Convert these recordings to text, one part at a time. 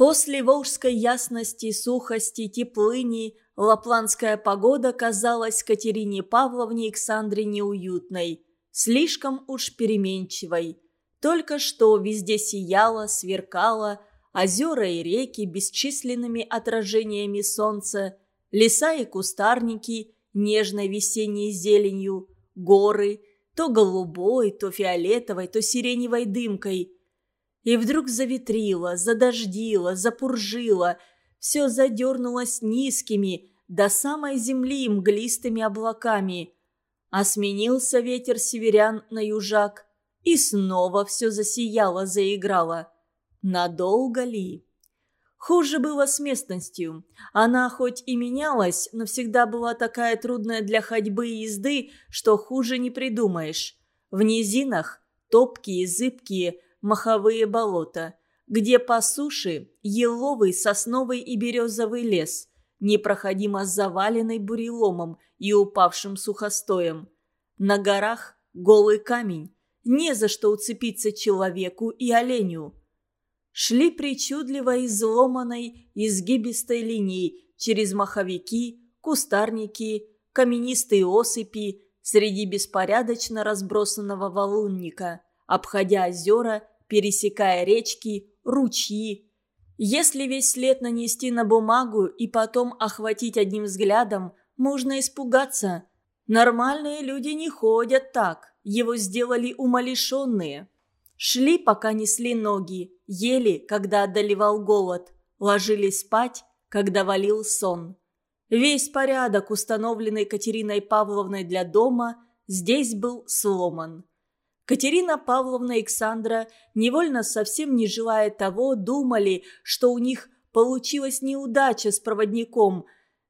После волжской ясности, сухости, теплыни лапландская погода казалась Катерине Павловне Александре неуютной, слишком уж переменчивой. Только что везде сияло, сверкало, озера и реки бесчисленными отражениями солнца, леса и кустарники нежной весенней зеленью, горы, то голубой, то фиолетовой, то сиреневой дымкой. И вдруг заветрило, задождило, запуржило, все задернулось низкими, до самой земли мглистыми облаками. А сменился ветер северян на южак, и снова все засияло, заиграло. Надолго ли? Хуже было с местностью. Она хоть и менялась, но всегда была такая трудная для ходьбы и езды, что хуже не придумаешь. В низинах топкие, зыбкие, маховые болота, где по суше еловый, сосновый и березовый лес, непроходимо заваленный буреломом и упавшим сухостоем. На горах голый камень, не за что уцепиться человеку и оленю шли причудливо изломанной изгибистой линией через маховики, кустарники, каменистые осыпи среди беспорядочно разбросанного валунника, обходя озера, пересекая речки, ручьи. Если весь след нанести на бумагу и потом охватить одним взглядом, можно испугаться. Нормальные люди не ходят так, его сделали умалишенные. Шли, пока несли ноги, ели, когда одолевал голод, ложились спать, когда валил сон. Весь порядок, установленный Катериной Павловной для дома, здесь был сломан. Катерина Павловна и Александра, невольно совсем не желая того, думали, что у них получилась неудача с проводником.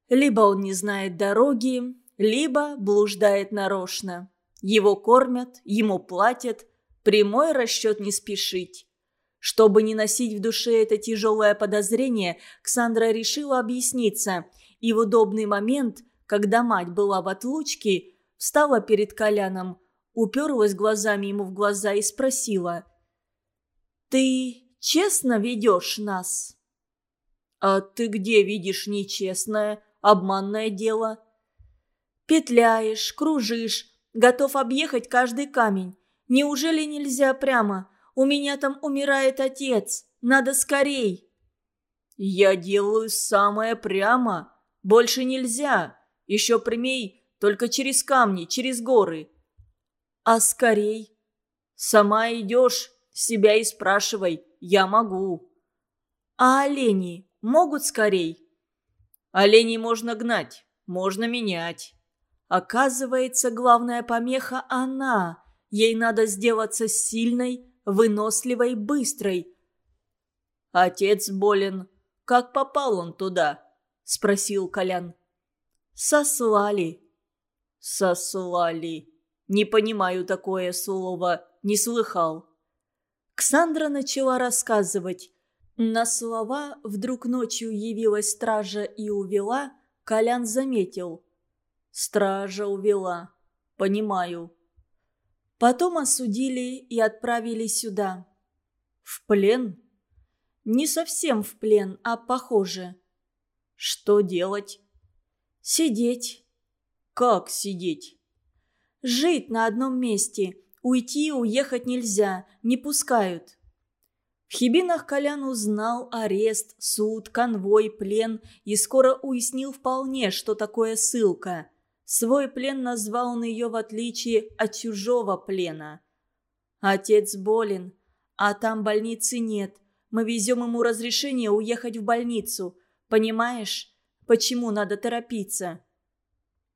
Либо он не знает дороги, либо блуждает нарочно. Его кормят, ему платят, Прямой расчет не спешить. Чтобы не носить в душе это тяжелое подозрение, Ксандра решила объясниться, и в удобный момент, когда мать была в отлучке, встала перед Коляном, уперлась глазами ему в глаза и спросила. «Ты честно ведешь нас?» «А ты где видишь нечестное, обманное дело?» «Петляешь, кружишь, готов объехать каждый камень. Неужели нельзя прямо? У меня там умирает отец. Надо скорей!» «Я делаю самое прямо. Больше нельзя. Еще прямей, только через камни, через горы». «А скорей?» «Сама идешь, себя и спрашивай. Я могу». «А олени могут скорей?» «Оленей можно гнать, можно менять». Оказывается, главная помеха она. Ей надо сделаться сильной, выносливой, быстрой. «Отец болен. Как попал он туда?» – спросил Колян. «Сослали». «Сослали. Не понимаю такое слово. Не слыхал». Ксандра начала рассказывать. На слова «вдруг ночью явилась стража и увела» Колян заметил. «Стража увела. Понимаю. Потом осудили и отправили сюда. В плен? Не совсем в плен, а похоже. Что делать? Сидеть. Как сидеть? Жить на одном месте. Уйти уехать нельзя, не пускают. В Хибинах Колян узнал арест, суд, конвой, плен и скоро уяснил вполне, что такое ссылка – Свой плен назвал он ее в отличие от чужого плена. Отец болен, а там больницы нет. Мы везем ему разрешение уехать в больницу. Понимаешь, почему надо торопиться?»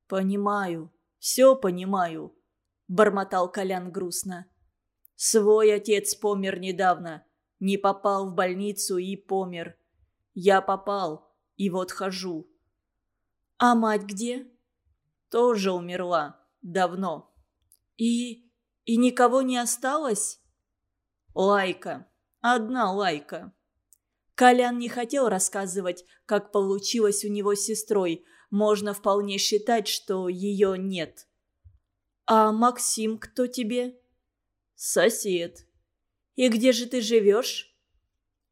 «Понимаю, все понимаю», — бормотал Колян грустно. «Свой отец помер недавно. Не попал в больницу и помер. Я попал, и вот хожу». «А мать где?» тоже умерла. Давно. И... и никого не осталось? Лайка. Одна лайка. Колян не хотел рассказывать, как получилось у него с сестрой. Можно вполне считать, что ее нет. «А Максим кто тебе?» «Сосед». «И где же ты живешь?»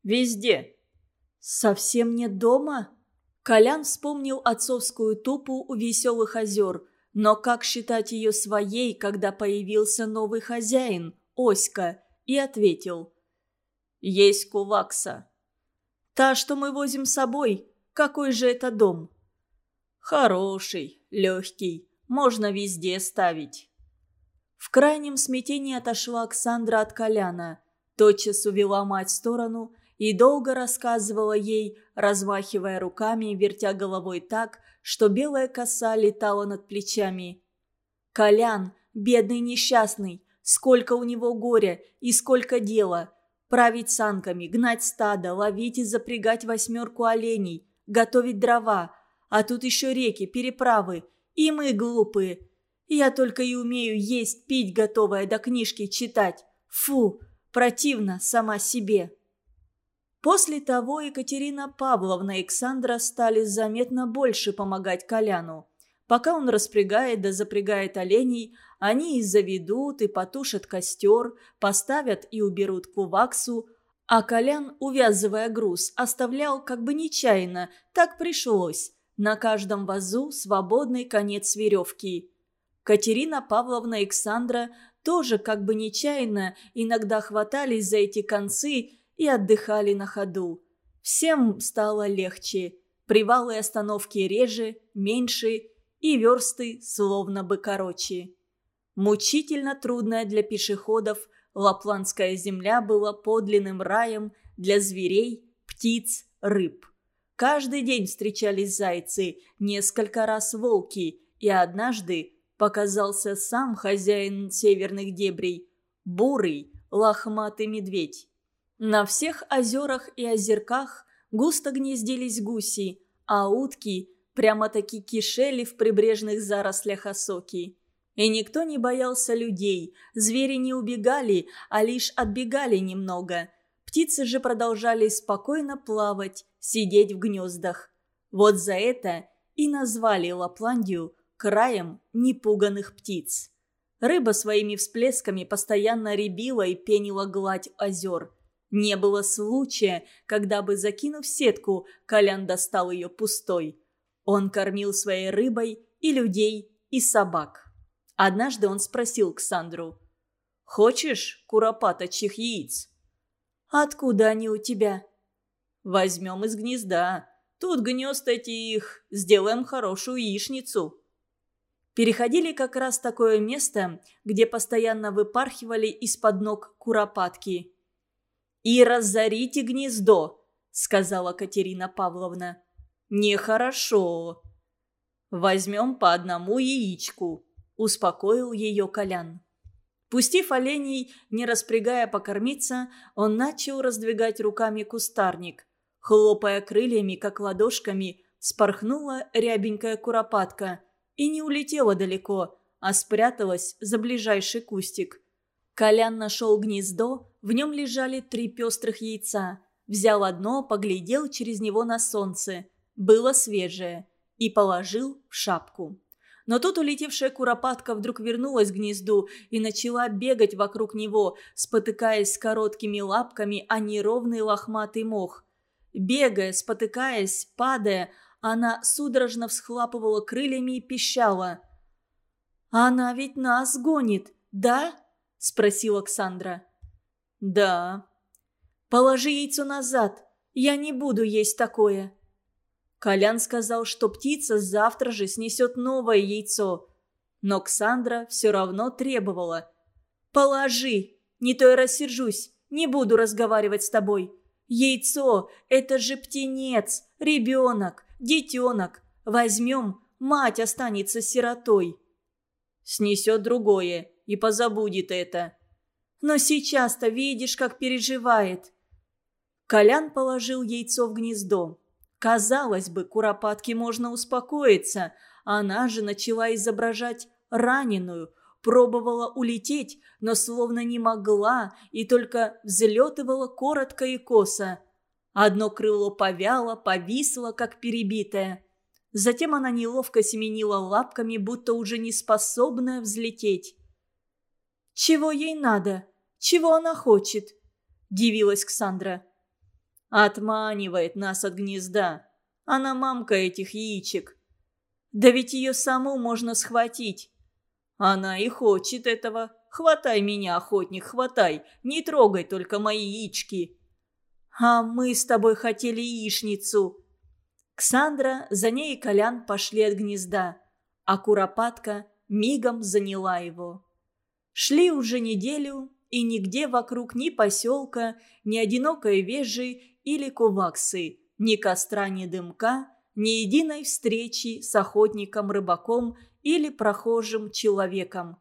«Везде». «Совсем нет дома?» Колян вспомнил отцовскую тупу у веселых озер, но как считать ее своей, когда появился новый хозяин, Оська, и ответил. «Есть кувакса». «Та, что мы возим с собой, какой же это дом?» «Хороший, легкий, можно везде ставить». В крайнем смятении отошла Оксандра от Коляна, тотчас увела мать в сторону и долго рассказывала ей, размахивая руками и вертя головой так, что белая коса летала над плечами. «Колян, бедный несчастный, сколько у него горя и сколько дела! Править санками, гнать стадо, ловить и запрягать восьмерку оленей, готовить дрова, а тут еще реки, переправы, и мы глупые, я только и умею есть, пить готовое, до книжки читать. Фу, противно сама себе. После того Екатерина Павловна и Александра стали заметно больше помогать Коляну. Пока он распрягает да запрягает оленей, они и заведут, и потушат костер, поставят и уберут куваксу, а Колян, увязывая груз, оставлял как бы нечаянно, так пришлось. На каждом вазу свободный конец веревки. Катерина Павловна и Александра тоже как бы нечаянно иногда хватались за эти концы и отдыхали на ходу. Всем стало легче. Привалы и остановки реже, меньше, и версты словно бы короче. Мучительно трудная для пешеходов Лапландская земля была подлинным раем для зверей, птиц, рыб. Каждый день встречались зайцы, несколько раз волки, и однажды показался сам хозяин северных дебрей – бурый, лохматый медведь. На всех озерах и озерках густо гнездились гуси, а утки прямо-таки кишели в прибрежных зарослях осоки. И никто не боялся людей, звери не убегали, а лишь отбегали немного. Птицы же продолжали спокойно плавать, сидеть в гнездах. Вот за это и назвали Лапландию краем непуганных птиц. Рыба своими всплесками постоянно рябила и пенила гладь озер. Не было случая, когда бы, закинув сетку, Колян достал ее пустой. Он кормил своей рыбой и людей, и собак. Однажды он спросил Ксандру. «Хочешь куропаточьих яиц?» «Откуда они у тебя?» «Возьмем из гнезда. Тут гнезд этих, сделаем хорошую яичницу» переходили как раз такое место, где постоянно выпархивали из-под ног куропатки. «И разорите гнездо», — сказала Катерина Павловна. «Нехорошо». «Возьмем по одному яичку», — успокоил ее Колян. Пустив оленей, не распрягая покормиться, он начал раздвигать руками кустарник. Хлопая крыльями, как ладошками, спорхнула рябенькая куропатка — и не улетела далеко, а спряталась за ближайший кустик. Колян нашел гнездо, в нем лежали три пестрых яйца. Взял одно, поглядел через него на солнце. Было свежее. И положил в шапку. Но тут улетевшая куропатка вдруг вернулась к гнезду и начала бегать вокруг него, спотыкаясь с короткими лапками о неровный лохматый мох. Бегая, спотыкаясь, падая, она судорожно всхлапывала крыльями и пищала. «Она ведь нас гонит, да?» – спросила Оксандра. «Да». «Положи яйцо назад. Я не буду есть такое». Колян сказал, что птица завтра же снесет новое яйцо. Но Ксандра все равно требовала. «Положи, не то я рассержусь, не буду разговаривать с тобой. Яйцо – это же птенец, ребенок, детенок. Возьмем, мать останется сиротой. Снесет другое и позабудет это. Но сейчас-то видишь, как переживает. Колян положил яйцо в гнездо. Казалось бы, куропатке можно успокоиться. Она же начала изображать раненую, пробовала улететь, но словно не могла и только взлетывала коротко и косо. Одно крыло повяло, повисло, как перебитое. Затем она неловко семенила лапками, будто уже не способная взлететь. «Чего ей надо? Чего она хочет?» – дивилась Ксандра. Отманивает нас от гнезда. Она мамка этих яичек. Да ведь ее саму можно схватить. Она и хочет этого. Хватай меня, охотник, хватай. Не трогай только мои яички. А мы с тобой хотели яичницу. Ксандра, за ней и Колян пошли от гнезда, а Куропатка мигом заняла его. Шли уже неделю, и нигде вокруг ни поселка, ни одинокой вежи или куваксы, ни костра, ни дымка, ни единой встречи с охотником-рыбаком или прохожим человеком.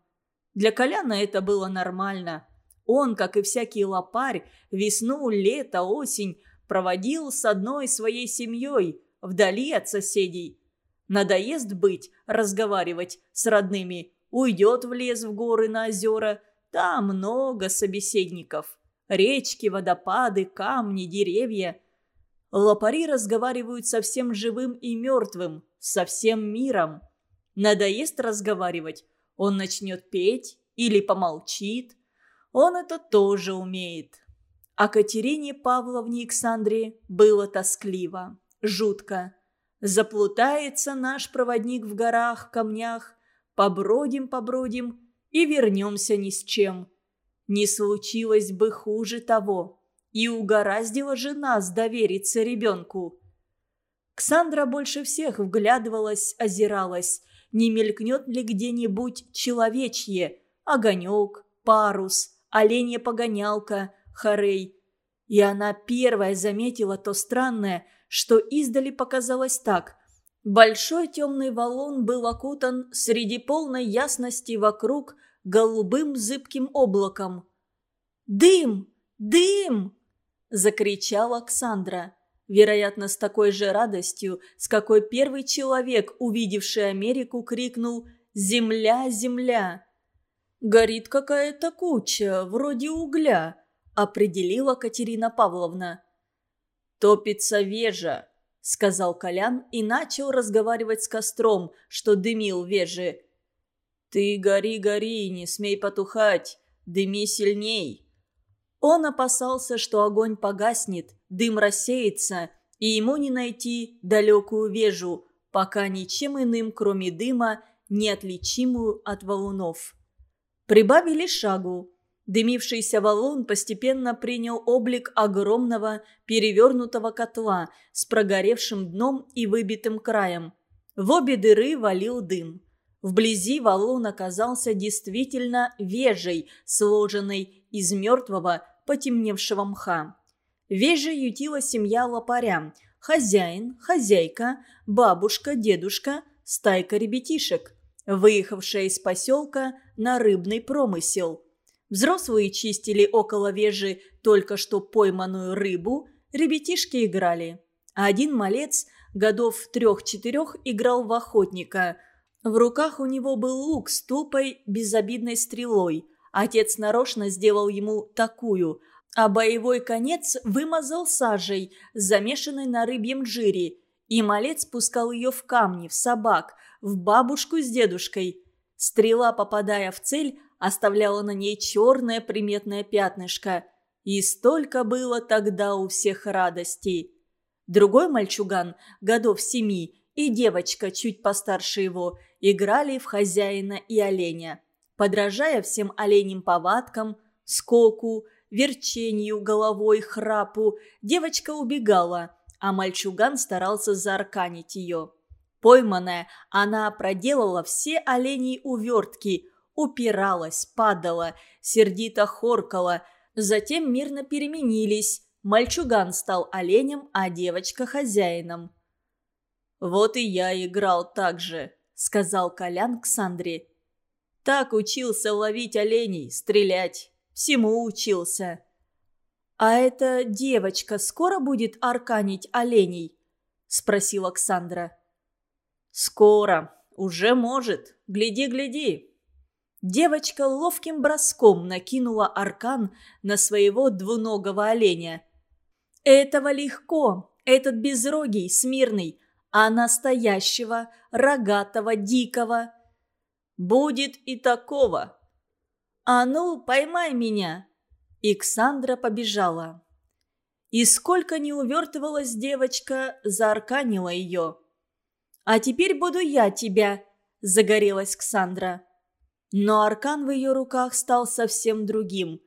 Для Коляна это было нормально. Он, как и всякий лопарь, весну, лето, осень проводил с одной своей семьей, вдали от соседей. Надоест быть, разговаривать с родными, уйдет в лес, в горы, на озера. Там много собеседников. Речки, водопады, камни, деревья. Лопари разговаривают со всем живым и мертвым, со всем миром. Надоест разговаривать, он начнет петь или помолчит. Он это тоже умеет. А Катерине Павловне Александре было тоскливо, жутко. Заплутается наш проводник в горах, камнях, побродим-побродим и вернемся ни с чем. Не случилось бы хуже того. И угораздило же нас довериться ребенку. Ксандра больше всех вглядывалась, озиралась, не мелькнет ли где-нибудь человечье, огонек, парус, оленья погонялка, хорей. И она первая заметила то странное, что издали показалось так. Большой темный валун был окутан среди полной ясности вокруг голубым зыбким облаком. «Дым! Дым!» – закричала Оксандра вероятно, с такой же радостью, с какой первый человек, увидевший Америку, крикнул «Земля, земля!». «Горит какая-то куча, вроде угля», – определила Катерина Павловна. «Топится вежа», – сказал Колян и начал разговаривать с костром, что дымил вежи. «Ты гори, гори, не смей потухать, дыми сильней». Он опасался, что огонь погаснет, дым рассеется, и ему не найти далекую вежу, пока ничем иным, кроме дыма, неотличимую от валунов. Прибавили шагу. Дымившийся валун постепенно принял облик огромного перевернутого котла с прогоревшим дном и выбитым краем. В обе дыры валил дым. Вблизи валун оказался действительно вежей, сложенной из мертвого потемневшего мха. Веже ютила семья лопаря. Хозяин, хозяйка, бабушка, дедушка, стайка ребятишек, выехавшая из поселка на рыбный промысел. Взрослые чистили около вежи только что пойманную рыбу, ребятишки играли. А один малец годов трех-четырех играл в охотника. В руках у него был лук с тупой безобидной стрелой – Отец нарочно сделал ему такую, а боевой конец вымазал сажей, замешанной на рыбьем жире, и малец пускал ее в камни, в собак, в бабушку с дедушкой. Стрела, попадая в цель, оставляла на ней черное приметное пятнышко. И столько было тогда у всех радостей. Другой мальчуган, годов семи, и девочка, чуть постарше его, играли в хозяина и оленя подражая всем оленьим повадкам, скоку, верчению головой, храпу, девочка убегала, а мальчуган старался заарканить ее. Пойманная, она проделала все оленьи увертки, упиралась, падала, сердито хоркала, затем мирно переменились. Мальчуган стал оленем, а девочка – хозяином. «Вот и я играл так же», – сказал Колян к Сандре. Так учился ловить оленей, стрелять. Всему учился. «А эта девочка скоро будет арканить оленей?» – спросил Оксандра. «Скоро. Уже может. Гляди, гляди». Девочка ловким броском накинула аркан на своего двуногого оленя. «Этого легко. Этот безрогий, смирный, а настоящего, рогатого, дикого – Будет и такого. А ну, поймай меня. Иксандра побежала. И сколько не увертывалась девочка, заарканила ее. «А теперь буду я тебя», – загорелась Ксандра. Но аркан в ее руках стал совсем другим.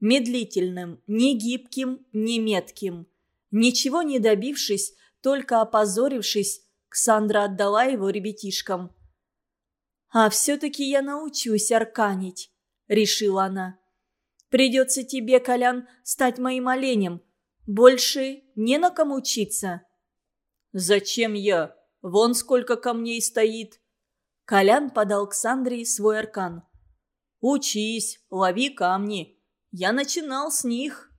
Медлительным, не гибким, не метким. Ничего не добившись, только опозорившись, Ксандра отдала его ребятишкам. «А все-таки я научусь арканить», — решила она. «Придется тебе, Колян, стать моим оленем. Больше не на ком учиться». «Зачем я? Вон сколько камней стоит». Колян подал к Сандре свой аркан. «Учись, лови камни. Я начинал с них».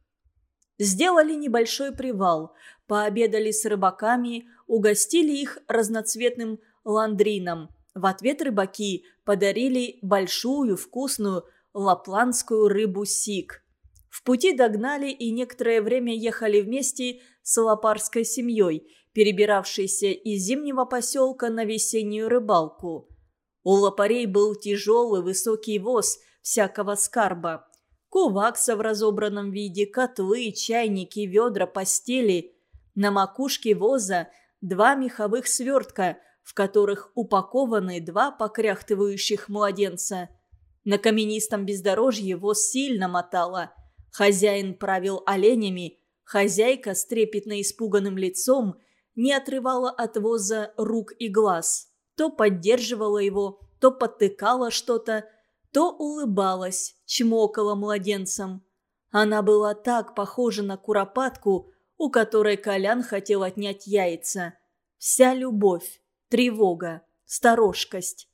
Сделали небольшой привал, пообедали с рыбаками, угостили их разноцветным ландрином. В ответ рыбаки подарили большую вкусную лапландскую рыбу сик. В пути догнали и некоторое время ехали вместе с лопарской семьей, перебиравшейся из зимнего поселка на весеннюю рыбалку. У лопарей был тяжелый высокий воз всякого скарба. Кувакса в разобранном виде, котлы, чайники, ведра, постели. На макушке воза два меховых свертка, в которых упакованы два покряхтывающих младенца. На каменистом бездорожье воз сильно мотало. Хозяин правил оленями, хозяйка с трепетно испуганным лицом не отрывала от воза рук и глаз то поддерживала его, то подтыкала что-то, то улыбалась, чмокала младенцем. Она была так похожа на куропатку, у которой Колян хотел отнять яйца. Вся любовь, тревога, сторожкость.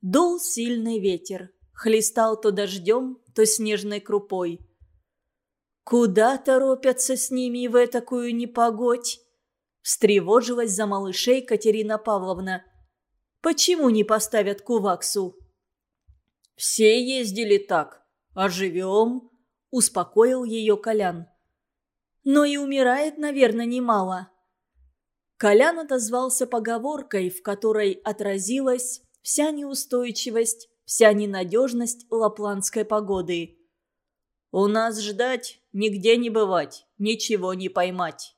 Дул сильный ветер, хлестал то дождем, то снежной крупой. «Куда торопятся с ними в такую непогодь?» Встревожилась за малышей Катерина Павловна. Почему не поставят Куваксу?» «Все ездили так. А живем?» – успокоил ее Колян. «Но и умирает, наверное, немало». Колян отозвался поговоркой, в которой отразилась вся неустойчивость, вся ненадежность лапландской погоды. «У нас ждать, нигде не бывать, ничего не поймать».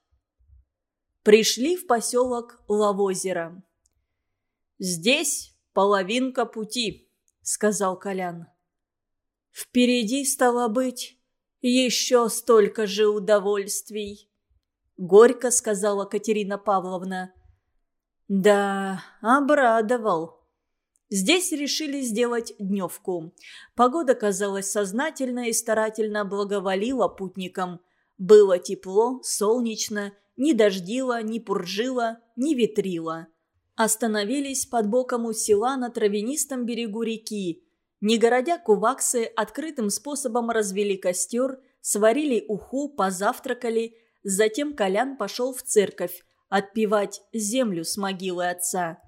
Пришли в поселок Лавозеро. «Здесь половинка пути», — сказал Колян. «Впереди, стало быть, еще столько же удовольствий», — горько сказала Катерина Павловна. «Да, обрадовал». Здесь решили сделать дневку. Погода казалась сознательно и старательно благоволила путникам. Было тепло, солнечно, не дождило, не пуржило, не ветрило. Остановились под боком у села на травянистом берегу реки. Не городя куваксы, открытым способом развели костер, сварили уху, позавтракали. Затем Колян пошел в церковь отпевать землю с могилы отца.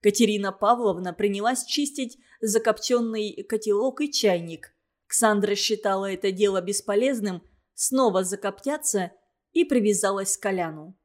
Катерина Павловна принялась чистить закопченный котелок и чайник. Ксандра считала это дело бесполезным, снова закоптятся и привязалась к Коляну.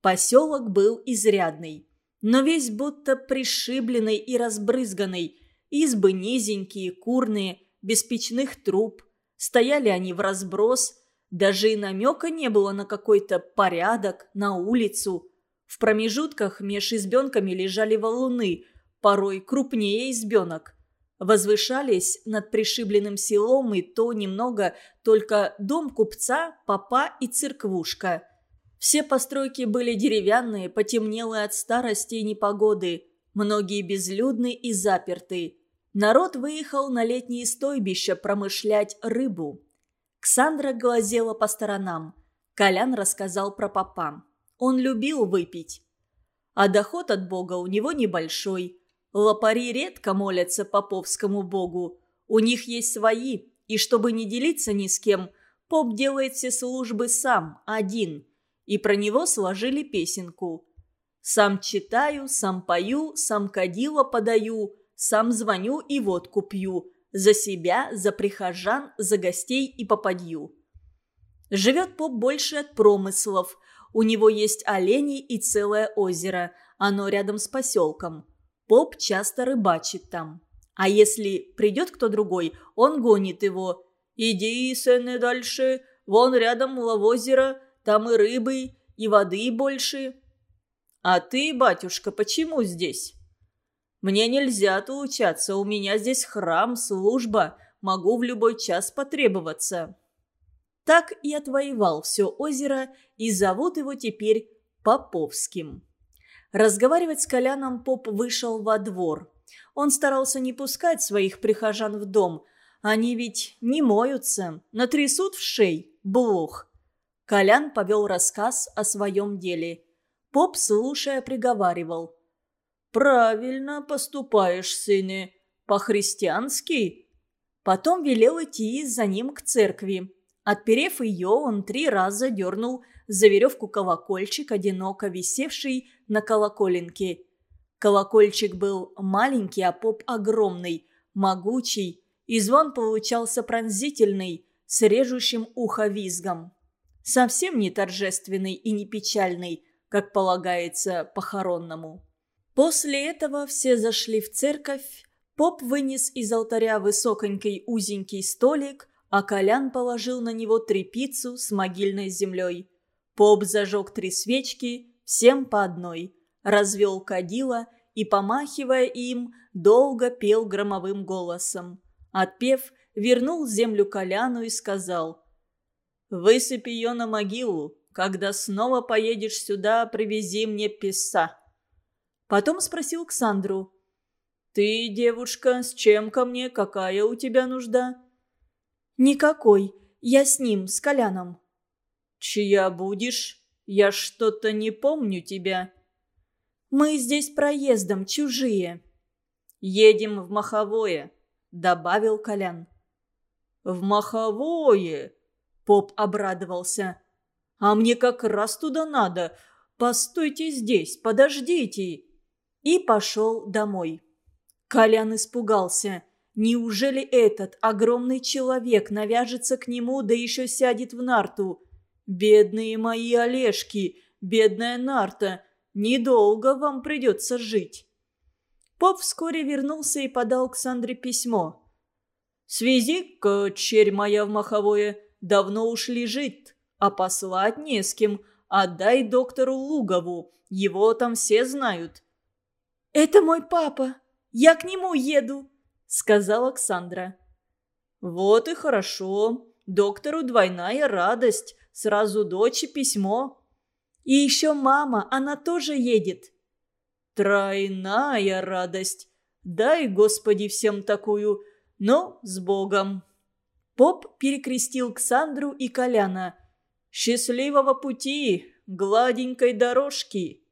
Поселок был изрядный но весь будто пришибленный и разбрызганный. Избы низенькие, курные, без печных труб. Стояли они в разброс. Даже и намека не было на какой-то порядок, на улицу. В промежутках меж избенками лежали валуны, порой крупнее избенок. Возвышались над пришибленным селом и то немного только дом купца, папа и церквушка – все постройки были деревянные, потемнелые от старости и непогоды, многие безлюдны и заперты. Народ выехал на летние стойбища промышлять рыбу. Ксандра глазела по сторонам. Колян рассказал про папа. Он любил выпить. А доход от бога у него небольшой. Лопари редко молятся поповскому богу. У них есть свои, и чтобы не делиться ни с кем, поп делает все службы сам, один – и про него сложили песенку. «Сам читаю, сам пою, сам кадила подаю, сам звоню и водку пью, за себя, за прихожан, за гостей и попадью». Живет поп больше от промыслов. У него есть олени и целое озеро. Оно рядом с поселком. Поп часто рыбачит там. А если придет кто другой, он гонит его. «Иди, сыны, дальше. Вон рядом лавозеро. там и рыбы, и воды больше. А ты, батюшка, почему здесь? Мне нельзя отлучаться, у меня здесь храм, служба, могу в любой час потребоваться. Так и отвоевал все озеро, и зовут его теперь Поповским. Разговаривать с Коляном поп вышел во двор. Он старался не пускать своих прихожан в дом. Они ведь не моются, натрясут в шей, блох. Колян повел рассказ о своем деле. Поп, слушая, приговаривал. «Правильно поступаешь, сыне. По-христиански». Потом велел идти за ним к церкви. Отперев ее, он три раза дернул за веревку колокольчик, одиноко висевший на колоколенке. Колокольчик был маленький, а поп огромный, могучий, и звон получался пронзительный, с режущим ухо визгом. Совсем не торжественный и не печальный, как полагается похоронному. После этого все зашли в церковь, поп вынес из алтаря высоконький узенький столик, а Колян положил на него трепицу с могильной землей. Поп зажег три свечки, всем по одной, развел кадила и, помахивая им, долго пел громовым голосом. Отпев, вернул землю Коляну и сказал «Высыпь ее на могилу, когда снова поедешь сюда, привези мне писа». Потом спросил Ксандру «Ты, девушка, с чем ко мне, какая у тебя нужда?» «Никакой, я с ним, с Коляном». «Чья будешь? Я что-то не помню тебя». «Мы здесь проездом, чужие». «Едем в Маховое», — добавил Колян. «В Маховое?» — поп обрадовался. «А мне как раз туда надо. Постойте здесь, подождите». И пошел домой. Колян испугался. Неужели этот огромный человек навяжется к нему, да еще сядет в нарту? «Бедные мои Олежки, бедная Нарта, недолго вам придется жить». Поп вскоре вернулся и подал к Сандре письмо. «Свези-ка, черь моя в маховое, давно уж лежит, а послать не с кем. Отдай доктору Лугову, его там все знают». «Это мой папа, я к нему еду», — сказала Александра. «Вот и хорошо. Доктору двойная радость сразу дочь письмо. И еще мама, она тоже едет. Тройная радость. Дай, Господи, всем такую. Ну, с Богом. Поп перекрестил Ксандру и Коляна. «Счастливого пути, гладенькой дорожки!»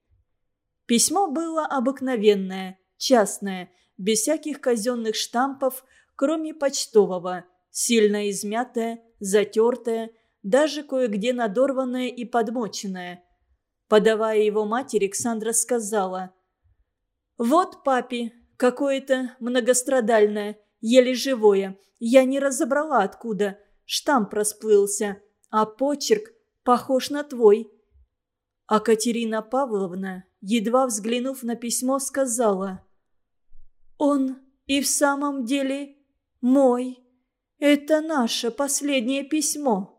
Письмо было обыкновенное, частное, без всяких казенных штампов, кроме почтового, сильно измятое, затертое, даже кое-где надорванное и подмоченное. Подавая его матери, Александра сказала. «Вот папе, какое-то многострадальное, еле живое. Я не разобрала откуда. Штамп расплылся, а почерк похож на твой». А Катерина Павловна, едва взглянув на письмо, сказала. «Он и в самом деле мой. Это наше последнее письмо».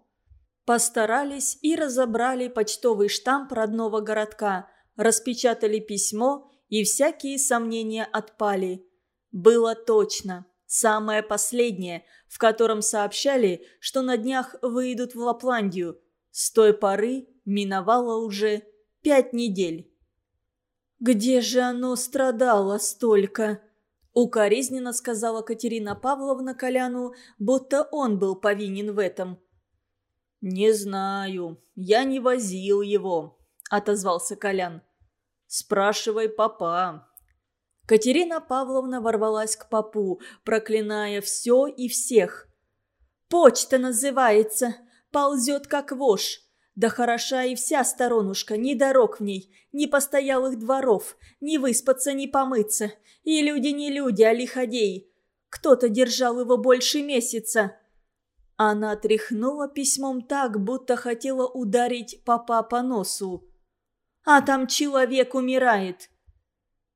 Постарались и разобрали почтовый штамп родного городка, распечатали письмо, и всякие сомнения отпали. Было точно. Самое последнее, в котором сообщали, что на днях выйдут в Лапландию. С той поры миновало уже пять недель. «Где же оно страдало столько?» Укоризненно сказала Катерина Павловна Коляну, будто он был повинен в этом – «Не знаю. Я не возил его», – отозвался Колян. «Спрашивай папа». Катерина Павловна ворвалась к папу, проклиная все и всех. «Почта называется. Ползет, как вошь. Да хороша и вся сторонушка, ни дорог в ней, ни постоялых дворов, ни выспаться, ни помыться. И люди не люди, а лиходеи. Кто-то держал его больше месяца. Она тряхнула письмом так, будто хотела ударить папа по носу. «А там человек умирает!»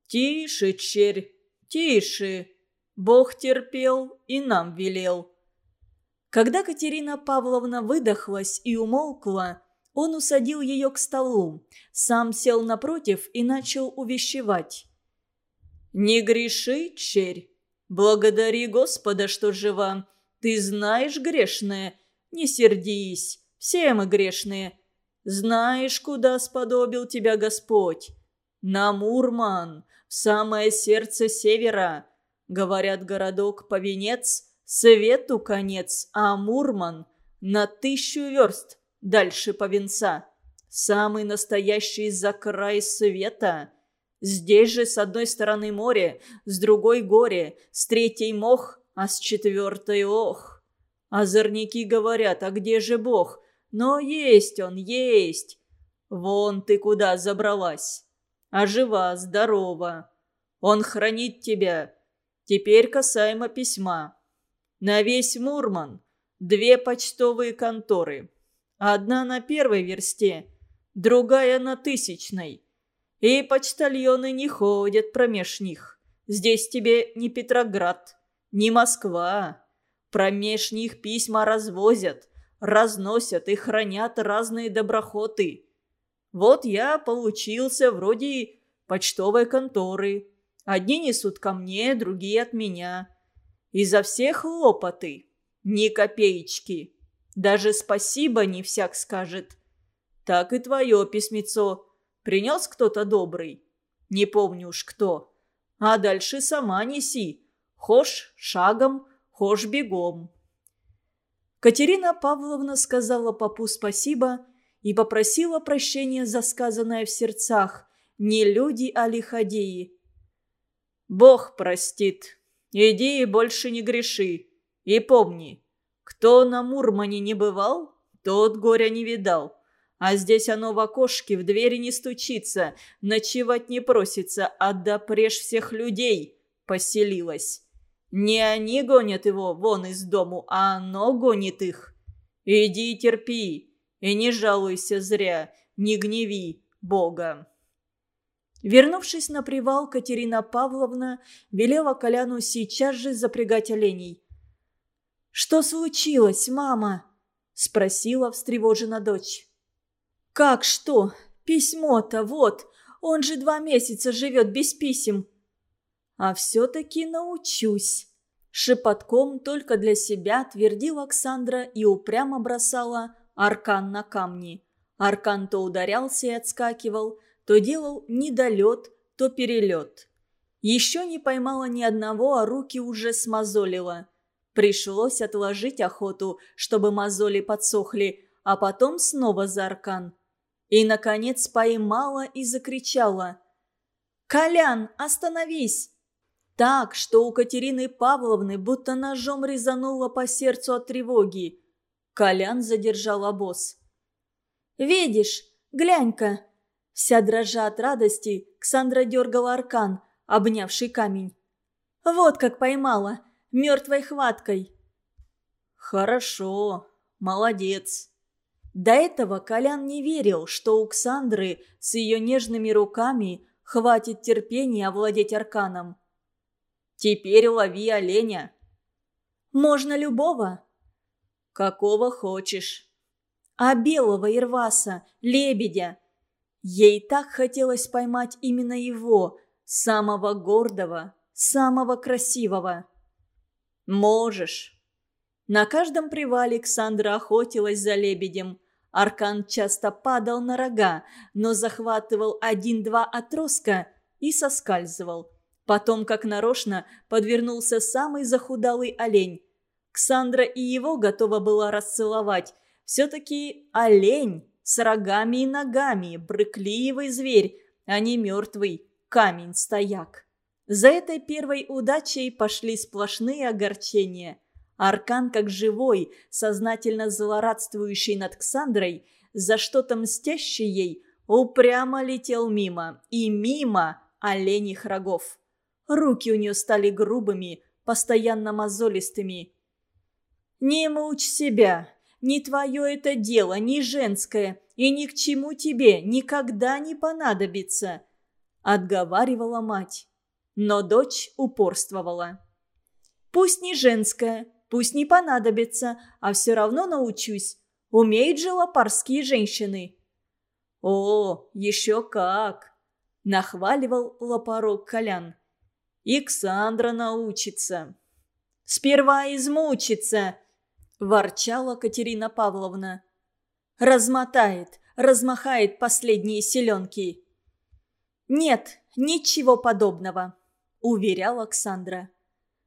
«Тише, черь, тише! Бог терпел и нам велел!» Когда Катерина Павловна выдохлась и умолкла, Он усадил ее к столу, сам сел напротив и начал увещевать. «Не греши, черь. Благодари Господа, что жива. Ты знаешь, грешная, не сердись, все мы грешные. Знаешь, куда сподобил тебя Господь? На Мурман, в самое сердце севера. Говорят, городок Повенец, свету конец, а Мурман на тысячу верст дальше Повенца. Самый настоящий за край света. Здесь же с одной стороны море, с другой горе, с третьей мох, а с четвертой ох. Озорники говорят, а где же Бог? Но есть он, есть. Вон ты куда забралась. А жива, здорова. Он хранит тебя. Теперь касаемо письма. На весь Мурман две почтовые конторы. Одна на первой версте, другая на тысячной. И почтальоны не ходят промеж них. Здесь тебе не Петроград, не Москва. Промеж них письма развозят, разносят и хранят разные доброхоты. Вот я получился вроде почтовой конторы. Одни несут ко мне, другие от меня. Изо всех хлопоты. Ни копеечки. Даже спасибо не всяк скажет. Так и твое письмецо. Принес кто-то добрый? Не помню уж кто. А дальше сама неси. Хошь шагом, хошь бегом. Катерина Павловна сказала папу спасибо и попросила прощения за сказанное в сердцах. Не люди, а лиходеи. «Бог простит. Иди и больше не греши. И помни, кто на Мурмане не бывал, тот горя не видал. А здесь оно в окошке, в двери не стучится, ночевать не просится, а да прежь всех людей поселилось. Не они гонят его вон из дому, а оно гонит их. Иди и терпи, и не жалуйся зря, не гневи Бога. Вернувшись на привал, Катерина Павловна велела Коляну сейчас же запрягать оленей. «Что случилось, мама?» – спросила встревожена дочь. «Как что? Письмо-то вот. Он же два месяца живет без писем». «А все-таки научусь». Шепотком только для себя твердила Оксандра и упрямо бросала аркан на камни. Аркан то ударялся и отскакивал, то делал недолет, то перелет. Еще не поймала ни одного, а руки уже смазолила. Пришлось отложить охоту, чтобы мозоли подсохли, а потом снова за аркан. И, наконец, поймала и закричала. «Колян, остановись!» Так, что у Катерины Павловны будто ножом резануло по сердцу от тревоги. Колян задержал обоз. «Видишь, глянь-ка!» Вся дрожа от радости, Ксандра дергала аркан, обнявший камень. «Вот как поймала! Мертвой хваткой!» «Хорошо, молодец!» До этого Колян не верил, что у Ксандры с ее нежными руками хватит терпения овладеть арканом. «Теперь лови оленя». «Можно любого?» «Какого хочешь». «А белого ирваса, лебедя?» Ей так хотелось поймать именно его, самого гордого, самого красивого. «Можешь». На каждом привале Александра охотилась за лебедем. Аркан часто падал на рога, но захватывал один-два отростка и соскальзывал. Потом, как нарочно, подвернулся самый захудалый олень. Ксандра и его готова была расцеловать. Все-таки олень с рогами и ногами, брыкливый зверь, а не мертвый камень-стояк. За этой первой удачей пошли сплошные огорчения – Аркан, как живой, сознательно злорадствующий над Ксандрой, за что-то мстящий ей, упрямо летел мимо. И мимо оленьих рогов. Руки у нее стали грубыми, постоянно мозолистыми. «Не мучь себя. Не твое это дело, не женское, и ни к чему тебе никогда не понадобится», — отговаривала мать. Но дочь упорствовала. «Пусть не женское, Пусть не понадобится, а все равно научусь. Умеют же лопарские женщины?» «О, еще как!» – нахваливал лопарок Колян. «Иксандра научится». «Сперва измучится!» – ворчала Катерина Павловна. «Размотает, размахает последние селенки». «Нет, ничего подобного», – уверял Александра.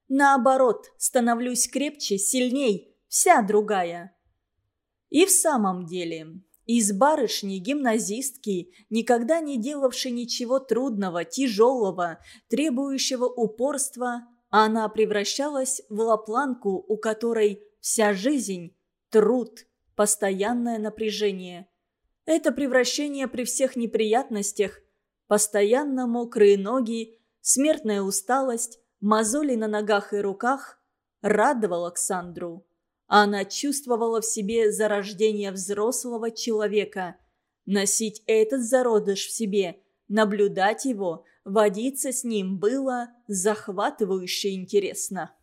«Наоборот, становлюсь крепче, сильней, вся другая». И в самом деле, из барышни, гимназистки, никогда не делавшей ничего трудного, тяжелого, требующего упорства, она превращалась в лапланку, у которой вся жизнь – труд, постоянное напряжение. Это превращение при всех неприятностях – Постоянно мокрые ноги, смертная усталость, мозоли на ногах и руках радовал Оксандру. Она чувствовала в себе зарождение взрослого человека. Носить этот зародыш в себе, наблюдать его, водиться с ним было захватывающе интересно.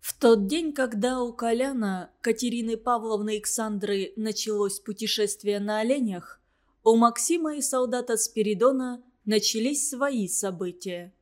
В тот день, когда у Коляна, Катерины Павловны Александры началось путешествие на оленях, у Максима и солдата Спиридона начались свои события.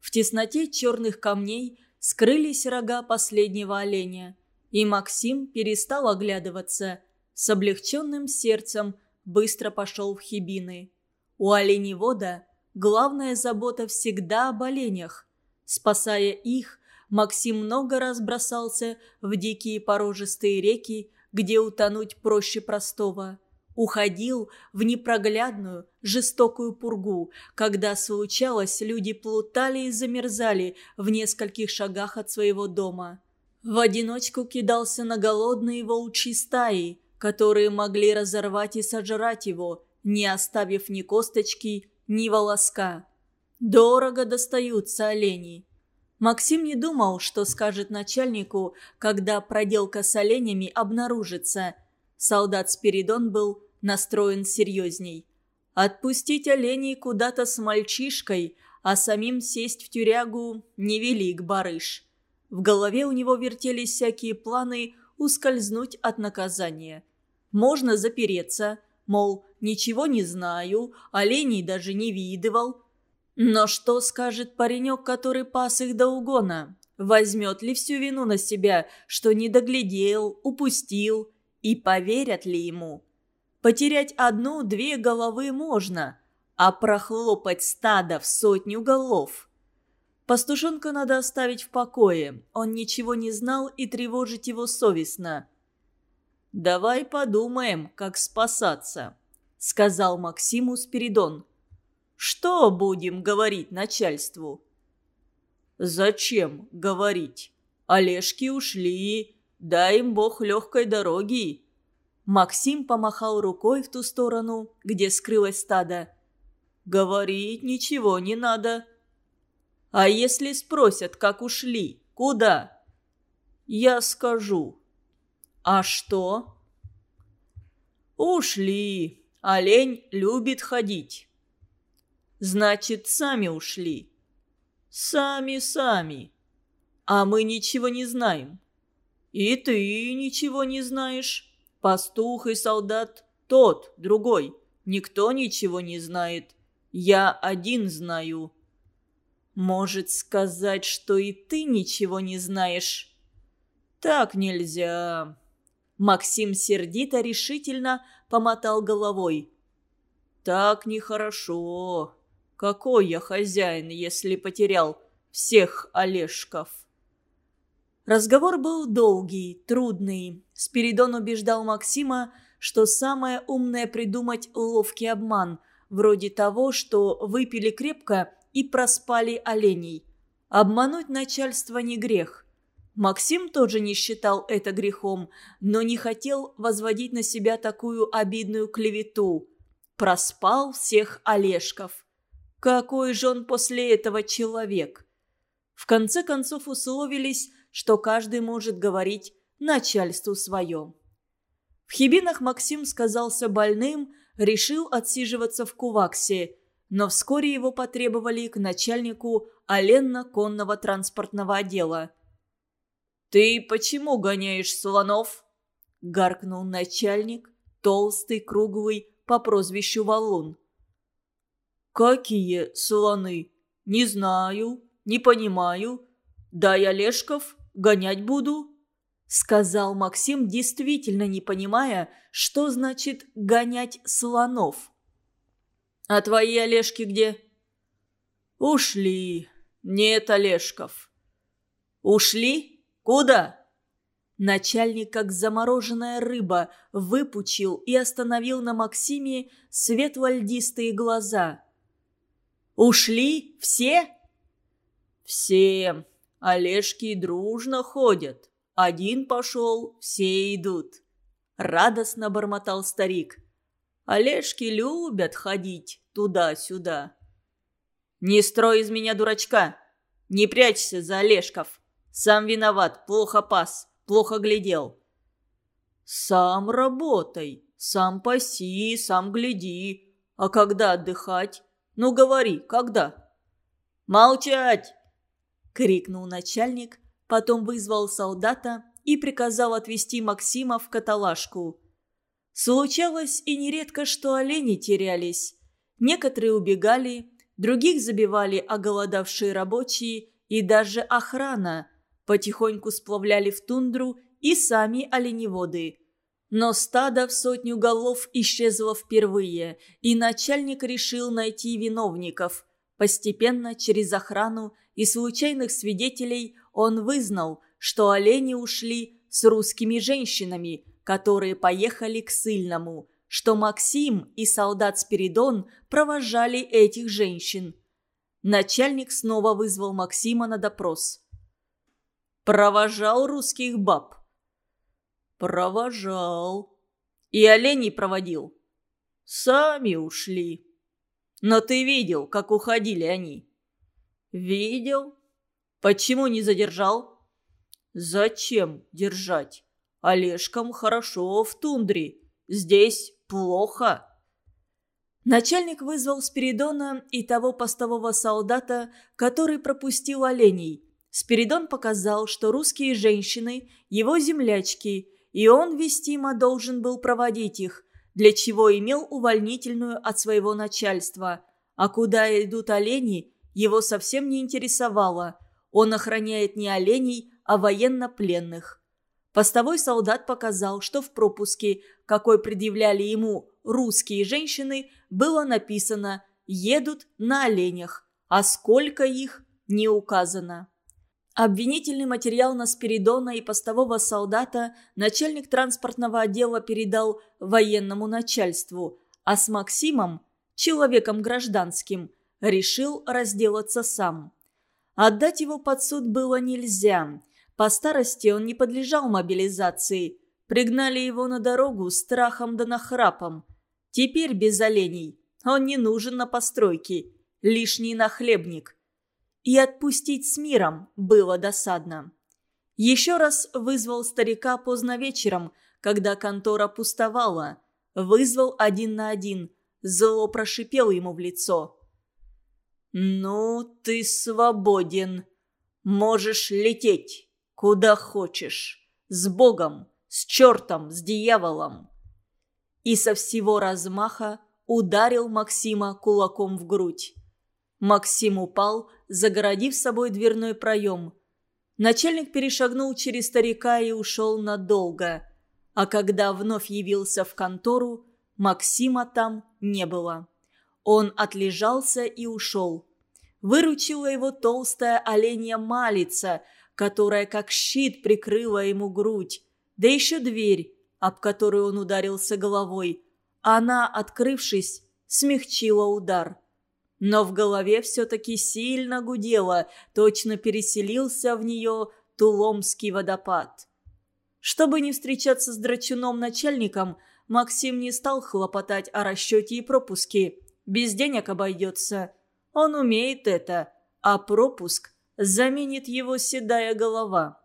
В тесноте черных камней скрылись рога последнего оленя, и Максим перестал оглядываться. С облегченным сердцем быстро пошел в хибины. У оленевода главная забота всегда об оленях. Спасая их, Максим много раз бросался в дикие порожистые реки, где утонуть проще простого – уходил в непроглядную, жестокую пургу, когда случалось, люди плутали и замерзали в нескольких шагах от своего дома. В одиночку кидался на голодные волчьи стаи, которые могли разорвать и сожрать его, не оставив ни косточки, ни волоска. Дорого достаются олени. Максим не думал, что скажет начальнику, когда проделка с оленями обнаружится. Солдат Спиридон был настроен серьезней. Отпустить оленей куда-то с мальчишкой, а самим сесть в тюрягу невелик барыш. В голове у него вертелись всякие планы ускользнуть от наказания. Можно запереться, мол, ничего не знаю, оленей даже не видывал. Но что скажет паренек, который пас их до угона? Возьмет ли всю вину на себя, что не доглядел, упустил? И поверят ли ему? Потерять одну-две головы можно, а прохлопать стадо в сотню голов. Пастушонка надо оставить в покое, он ничего не знал и тревожить его совестно. «Давай подумаем, как спасаться», — сказал Максиму Спиридон. «Что будем говорить начальству?» «Зачем говорить? Олежки ушли, дай им бог легкой дороги. Максим помахал рукой в ту сторону, где скрылось стадо. «Говорить ничего не надо». «А если спросят, как ушли? Куда?» «Я скажу». «А что?» «Ушли. Олень любит ходить». «Значит, сами ушли». «Сами, сами. А мы ничего не знаем». «И ты ничего не знаешь». Пастух и солдат тот, другой. Никто ничего не знает. Я один знаю. Может сказать, что и ты ничего не знаешь? Так нельзя. Максим сердито решительно помотал головой. Так нехорошо. Какой я хозяин, если потерял всех Олежков? Разговор был долгий, трудный. Спиридон убеждал Максима, что самое умное придумать ловкий обман, вроде того, что выпили крепко и проспали оленей. Обмануть начальство не грех. Максим тоже не считал это грехом, но не хотел возводить на себя такую обидную клевету. Проспал всех Олежков. Какой же он после этого человек? В конце концов условились что каждый может говорить начальству свое. В Хибинах Максим сказался больным, решил отсиживаться в Куваксе, но вскоре его потребовали к начальнику Оленно-конного транспортного отдела. «Ты почему гоняешь слонов?» – гаркнул начальник, толстый, круглый, по прозвищу Валун. «Какие слоны? Не знаю, не понимаю. Да я Лешков гонять буду», – сказал Максим, действительно не понимая, что значит «гонять слонов». «А твои Олежки где?» «Ушли. Нет Олежков». «Ушли? Куда?» Начальник, как замороженная рыба, выпучил и остановил на Максиме светло-льдистые глаза. «Ушли? Все?» «Все. Олежки дружно ходят. Один пошел, все идут». Радостно бормотал старик. «Олежки любят ходить туда-сюда». «Не строй из меня дурачка! Не прячься за Олежков! Сам виноват, плохо пас!» плохо глядел. «Сам работай, сам паси, сам гляди. А когда отдыхать? Ну говори, когда?» «Молчать!» — крикнул начальник, потом вызвал солдата и приказал отвезти Максима в каталажку. Случалось и нередко, что олени терялись. Некоторые убегали, других забивали оголодавшие рабочие и даже охрана – потихоньку сплавляли в тундру и сами оленеводы. Но стадо в сотню голов исчезло впервые, и начальник решил найти виновников. Постепенно, через охрану и случайных свидетелей, он вызнал, что олени ушли с русскими женщинами, которые поехали к Сыльному, что Максим и солдат Спиридон провожали этих женщин. Начальник снова вызвал Максима на допрос. Провожал русских баб. Провожал. И оленей проводил. Сами ушли. Но ты видел, как уходили они? Видел. Почему не задержал? Зачем держать? Олежкам хорошо в тундре. Здесь плохо. Начальник вызвал Спиридона и того постового солдата, который пропустил оленей – Спиридон показал, что русские женщины – его землячки, и он вестимо должен был проводить их, для чего имел увольнительную от своего начальства. А куда идут олени, его совсем не интересовало. Он охраняет не оленей, а военнопленных. Постовой солдат показал, что в пропуске, какой предъявляли ему русские женщины, было написано «едут на оленях», а сколько их не указано. Обвинительный материал на Спиридона и постового солдата начальник транспортного отдела передал военному начальству, а с Максимом, человеком гражданским, решил разделаться сам. Отдать его под суд было нельзя. По старости он не подлежал мобилизации. Пригнали его на дорогу страхом да нахрапом. Теперь без оленей. Он не нужен на постройке. Лишний нахлебник – и отпустить с миром было досадно. Еще раз вызвал старика поздно вечером, когда контора пустовала. Вызвал один на один. Зло прошипел ему в лицо. «Ну, ты свободен. Можешь лететь, куда хочешь. С Богом, с чертом, с дьяволом». И со всего размаха ударил Максима кулаком в грудь. Максим упал, загородив собой дверной проем. Начальник перешагнул через старика и ушел надолго. А когда вновь явился в контору, Максима там не было. Он отлежался и ушел. Выручила его толстая оленья малица, которая как щит прикрыла ему грудь. Да еще дверь, об которую он ударился головой. Она, открывшись, смягчила удар. Но в голове все-таки сильно гудело, точно переселился в нее Туломский водопад. Чтобы не встречаться с драчуном-начальником, Максим не стал хлопотать о расчете и пропуске. Без денег обойдется. Он умеет это, а пропуск заменит его седая голова.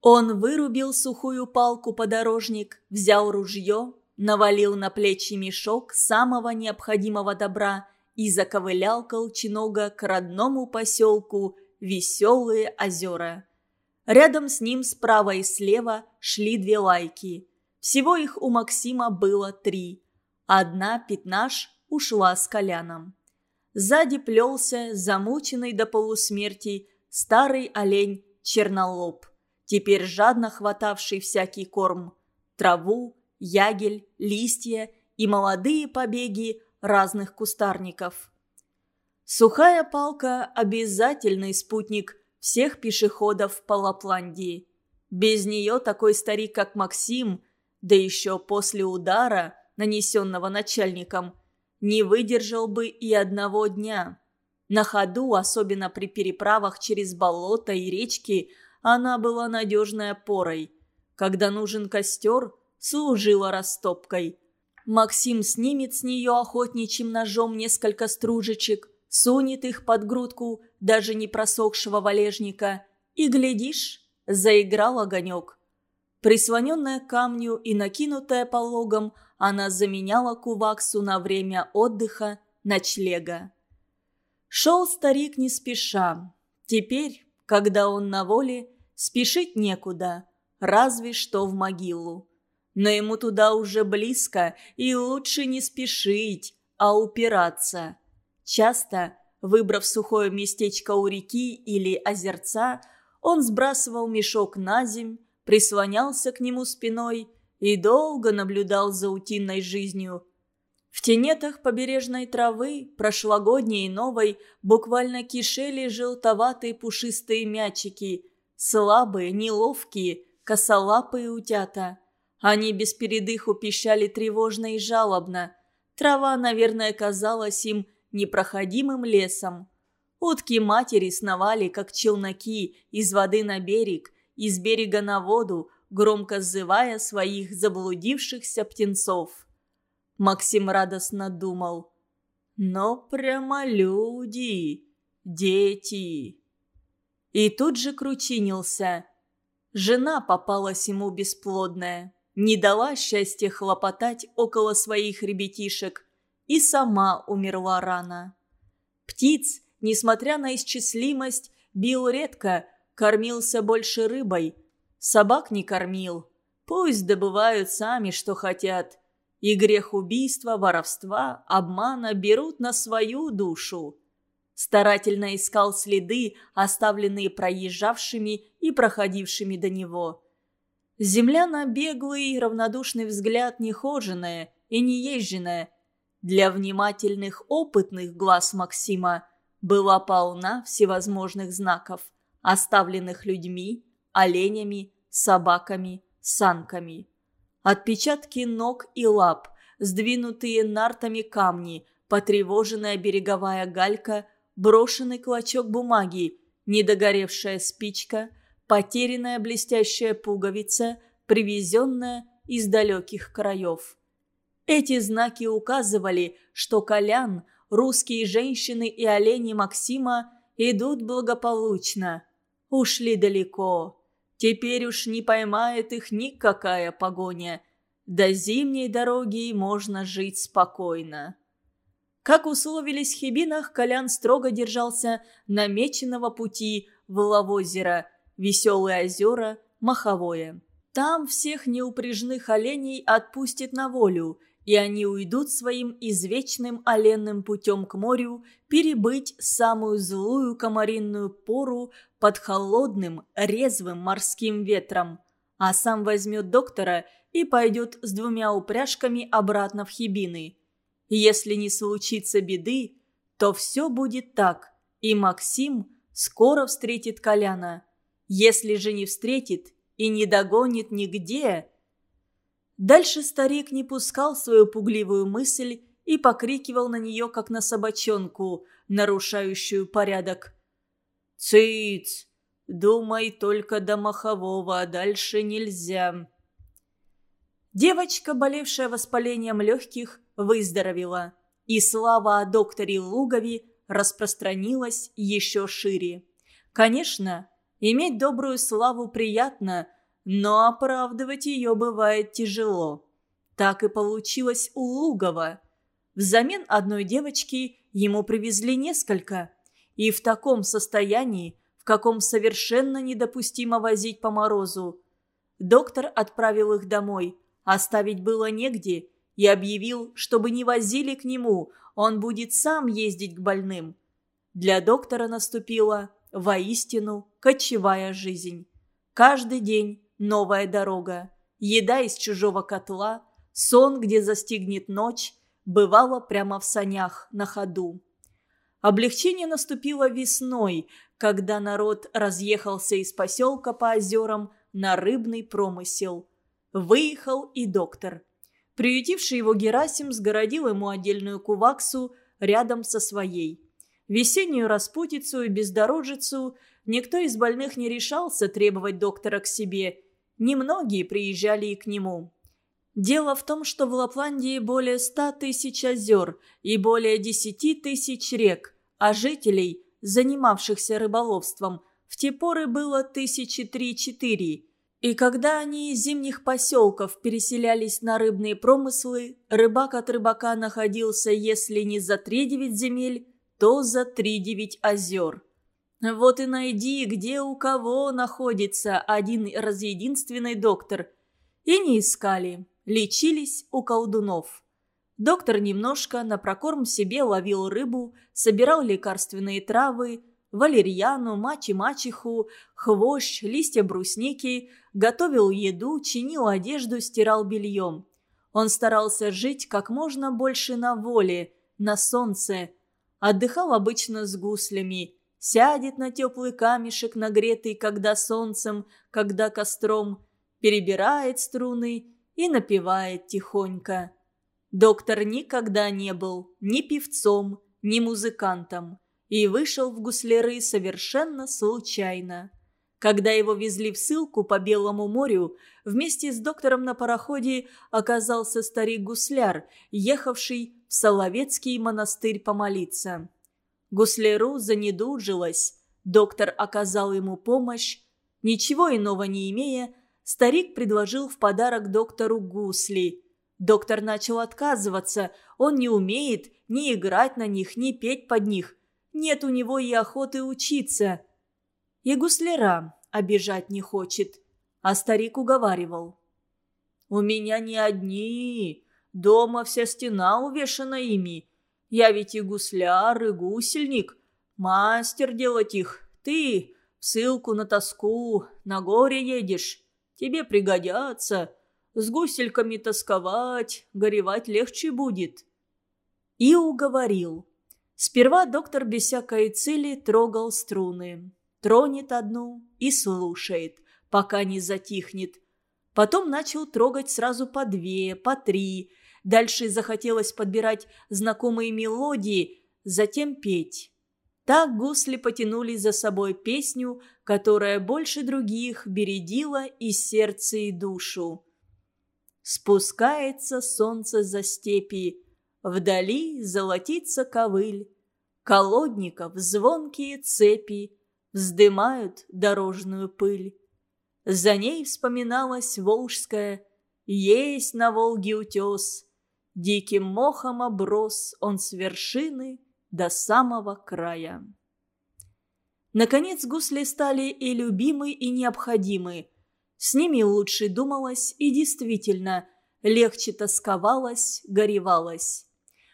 Он вырубил сухую палку-подорожник, взял ружье, навалил на плечи мешок самого необходимого добра – и заковылял Колченога к родному поселку Веселые озера. Рядом с ним справа и слева шли две лайки. Всего их у Максима было три. Одна, пятнаш, ушла с Коляном. Сзади плелся, замученный до полусмерти, старый олень чернолоб, теперь жадно хватавший всякий корм. Траву, ягель, листья и молодые побеги разных кустарников. Сухая палка – обязательный спутник всех пешеходов по Лапландии. Без нее такой старик, как Максим, да еще после удара, нанесенного начальником, не выдержал бы и одного дня. На ходу, особенно при переправах через болота и речки, она была надежной опорой. Когда нужен костер, служила растопкой. Максим снимет с нее охотничьим ножом несколько стружечек, сунет их под грудку даже не просохшего валежника, и, глядишь, заиграл огонек. Прислоненная к камню и накинутая пологом, она заменяла куваксу на время отдыха, ночлега. Шел старик не спеша. Теперь, когда он на воле, спешить некуда, разве что в могилу. Но ему туда уже близко, и лучше не спешить, а упираться. Часто, выбрав сухое местечко у реки или озерца, он сбрасывал мешок на земь, прислонялся к нему спиной и долго наблюдал за утиной жизнью. В тенетах побережной травы, прошлогодней и новой, буквально кишели желтоватые пушистые мячики, слабые, неловкие, косолапые утята. Они без передыху пищали тревожно и жалобно. Трава, наверное, казалась им непроходимым лесом. Утки-матери сновали, как челноки, из воды на берег, из берега на воду, громко зывая своих заблудившихся птенцов. Максим радостно думал. «Но прямо люди, дети!» И тут же кручинился. Жена попалась ему бесплодная, не дала счастья хлопотать около своих ребятишек, и сама умерла рано. Птиц, несмотря на исчислимость, бил редко, кормился больше рыбой. Собак не кормил. Пусть добывают сами, что хотят. И грех убийства, воровства, обмана берут на свою душу. Старательно искал следы, оставленные проезжавшими и проходившими до него. Земля на беглый равнодушный взгляд нехоженная и неезженная, для внимательных, опытных глаз Максима была полна всевозможных знаков, оставленных людьми, оленями, собаками, санками. Отпечатки ног и лап, сдвинутые нартами камни, потревоженная береговая галька, брошенный клочок бумаги, недогоревшая спичка, потерянная блестящая пуговица, привезенная из далеких краев. Эти знаки указывали, что Колян, русские женщины и олени Максима идут благополучно. Ушли далеко. Теперь уж не поймает их никакая погоня. До зимней дороги можно жить спокойно. Как условились в Хибинах, Колян строго держался намеченного пути в Лавозеро, Веселые озера, Маховое. Там всех неупряжных оленей отпустит на волю – и они уйдут своим извечным оленным путем к морю перебыть самую злую комаринную пору под холодным, резвым морским ветром, а сам возьмет доктора и пойдет с двумя упряжками обратно в Хибины. Если не случится беды, то все будет так, и Максим скоро встретит Коляна. Если же не встретит и не догонит нигде – Дальше старик не пускал свою пугливую мысль и покрикивал на нее, как на собачонку, нарушающую порядок. «Цыц! Думай только до махового, а дальше нельзя!» Девочка, болевшая воспалением легких, выздоровела, и слава о докторе Лугове распространилась еще шире. Конечно, иметь добрую славу приятно, но оправдывать ее бывает тяжело. Так и получилось у Лугова. Взамен одной девочки ему привезли несколько. И в таком состоянии, в каком совершенно недопустимо возить по морозу. Доктор отправил их домой. Оставить было негде и объявил, чтобы не возили к нему, он будет сам ездить к больным. Для доктора наступила воистину кочевая жизнь. Каждый день новая дорога, еда из чужого котла, сон, где застигнет ночь, бывало прямо в санях на ходу. Облегчение наступило весной, когда народ разъехался из поселка по озерам на рыбный промысел. Выехал и доктор. Приютивший его Герасим сгородил ему отдельную куваксу рядом со своей. Весеннюю распутицу и бездорожицу никто из больных не решался требовать доктора к себе. Немногие приезжали и к нему. Дело в том, что в Лапландии более ста тысяч озер и более десяти тысяч рек, а жителей, занимавшихся рыболовством, в те поры было тысячи три-четыре. И когда они из зимних поселков переселялись на рыбные промыслы, рыбак от рыбака находился, если не за три девять земель, то за три девять озер. Вот и найди, где у кого находится один разъединственный доктор. И не искали, лечились у колдунов. Доктор немножко на прокорм себе ловил рыбу, собирал лекарственные травы, валерьяну, мачи-мачеху, хвощ, листья брусники, готовил еду, чинил одежду, стирал бельем. Он старался жить как можно больше на воле, на солнце, Отдыхал обычно с гуслями. Сядет на теплый камешек, нагретый когда солнцем, когда костром, перебирает струны и напевает тихонько. Доктор никогда не был ни певцом, ни музыкантом и вышел в гусляры совершенно случайно. Когда его везли в ссылку по Белому морю, вместе с доктором на пароходе оказался старик-гусляр, ехавший Соловецкий монастырь помолиться. Гусляру занедужилась, доктор оказал ему помощь. Ничего иного не имея, старик предложил в подарок доктору гусли. Доктор начал отказываться, он не умеет ни играть на них, ни петь под них. Нет у него и охоты учиться. И гусляра обижать не хочет. А старик уговаривал. «У меня не одни, Дома вся стена увешана ими. Я ведь и гусляр, и гусельник. Мастер делать их. Ты в ссылку на тоску, на горе едешь. Тебе пригодятся. С гусельками тосковать, горевать легче будет». И уговорил. Сперва доктор без всякой цели трогал струны. Тронет одну и слушает, пока не затихнет. Потом начал трогать сразу по две, по три – Дальше захотелось подбирать знакомые мелодии, затем петь. Так гусли потянули за собой песню, которая больше других бередила и сердце, и душу. Спускается солнце за степи, Вдали золотится ковыль, Колодников звонкие цепи Вздымают дорожную пыль. За ней вспоминалась Волжская, Есть на Волге утес, Диким мохом оброс он с вершины до самого края. Наконец гусли стали и любимы, и необходимы. С ними лучше думалось и действительно легче тосковалось, горевалось.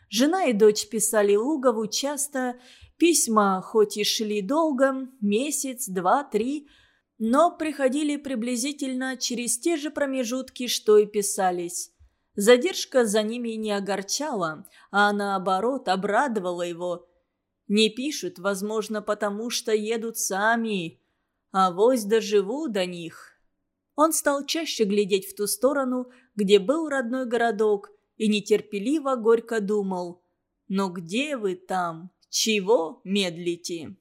Жена и дочь писали Лугову часто, письма хоть и шли долго, месяц, два, три, но приходили приблизительно через те же промежутки, что и писались. Задержка за ними не огорчала, а наоборот обрадовала его. Не пишут, возможно, потому что едут сами, а вось доживу до них. Он стал чаще глядеть в ту сторону, где был родной городок, и нетерпеливо горько думал. «Но где вы там? Чего медлите?»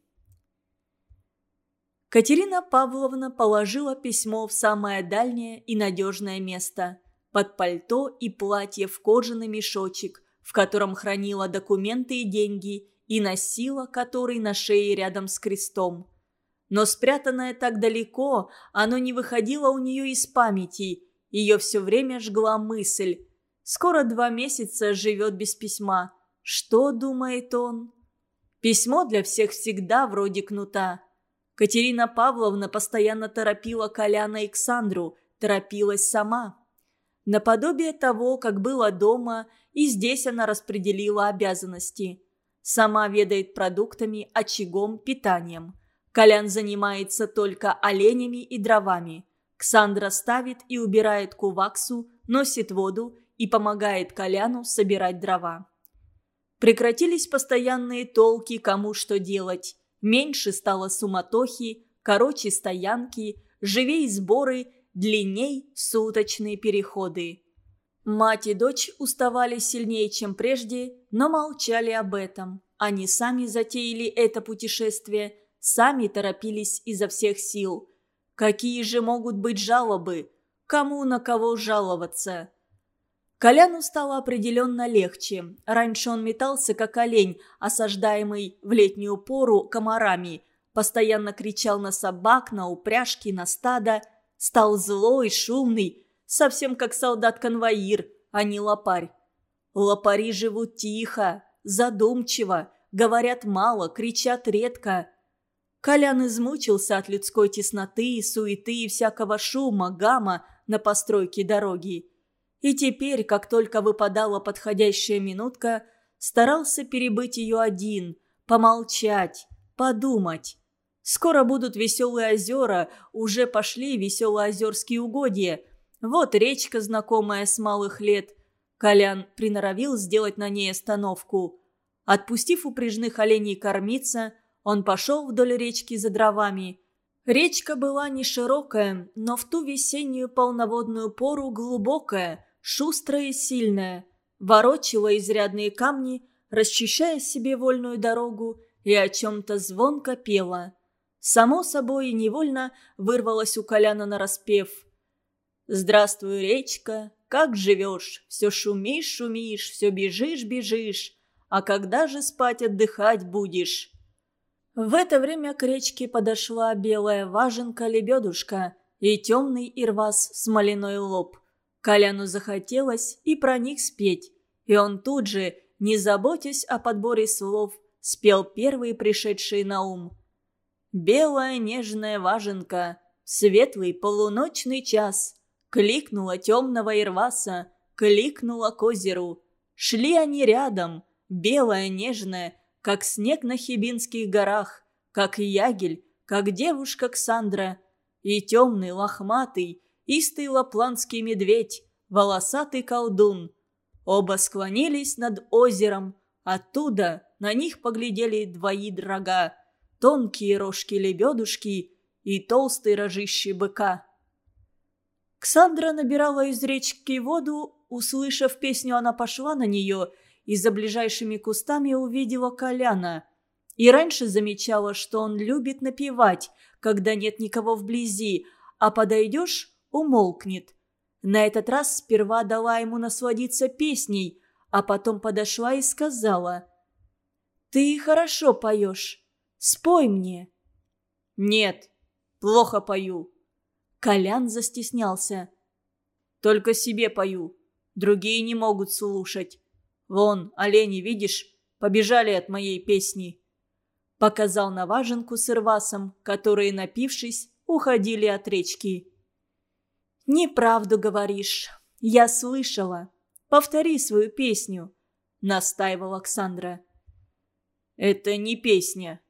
Катерина Павловна положила письмо в самое дальнее и надежное место – под пальто и платье в кожаный мешочек, в котором хранила документы и деньги и носила который на шее рядом с крестом. Но спрятанное так далеко, оно не выходило у нее из памяти. Ее все время жгла мысль. Скоро два месяца живет без письма. Что думает он? Письмо для всех всегда вроде кнута. Катерина Павловна постоянно торопила Коляна и Александру, торопилась сама. Наподобие того, как было дома, и здесь она распределила обязанности. Сама ведает продуктами, очагом, питанием. Колян занимается только оленями и дровами. Ксандра ставит и убирает куваксу, носит воду и помогает Коляну собирать дрова. Прекратились постоянные толки, кому что делать. Меньше стало суматохи, короче стоянки, живей сборы, длинней суточные переходы. Мать и дочь уставали сильнее, чем прежде, но молчали об этом. Они сами затеяли это путешествие, сами торопились изо всех сил. Какие же могут быть жалобы? Кому на кого жаловаться? Коляну стало определенно легче. Раньше он метался, как олень, осаждаемый в летнюю пору комарами. Постоянно кричал на собак, на упряжки, на стадо. Стал злой, шумный, совсем как солдат-конвоир, а не лопарь. Лопари живут тихо, задумчиво, говорят мало, кричат редко. Колян измучился от людской тесноты, суеты и всякого шума, гамма на постройке дороги. И теперь, как только выпадала подходящая минутка, старался перебыть ее один, помолчать, подумать. Скоро будут веселые озера, уже пошли веселые озерские угодья. Вот речка, знакомая с малых лет. Колян приноровил сделать на ней остановку. Отпустив упряжных оленей кормиться, он пошел вдоль речки за дровами. Речка была не широкая, но в ту весеннюю полноводную пору глубокая – шустрая и сильная, ворочила изрядные камни, расчищая себе вольную дорогу и о чем-то звонко пела. Само собой невольно вырвалась у Коляна на распев. «Здравствуй, речка, как живешь? Все шумишь, шумишь, все бежишь, бежишь. А когда же спать отдыхать будешь?» В это время к речке подошла белая важенка-лебедушка и темный ирвас смоляной лоб – Коляну захотелось и про них спеть, и он тут же, не заботясь о подборе слов, спел первые пришедшие на ум. «Белая нежная важенка, светлый полуночный час, кликнула темного Ирваса, кликнула к озеру. Шли они рядом, белая нежная, как снег на Хибинских горах, как ягель, как девушка Ксандра, и темный лохматый, истый лапландский медведь, волосатый колдун. Оба склонились над озером. Оттуда на них поглядели двои дрога, тонкие рожки-лебедушки и толстые рожищи быка. Ксандра набирала из речки воду, услышав песню, она пошла на нее и за ближайшими кустами увидела Коляна. И раньше замечала, что он любит напевать, когда нет никого вблизи, а подойдешь умолкнет. На этот раз сперва дала ему насладиться песней, а потом подошла и сказала. «Ты хорошо поешь. Спой мне». «Нет, плохо пою». Колян застеснялся. «Только себе пою. Другие не могут слушать. Вон, олени, видишь, побежали от моей песни». Показал на важенку с ирвасом, которые, напившись, уходили от речки. «Неправду говоришь. Я слышала. Повтори свою песню», — настаивал Оксандра. «Это не песня».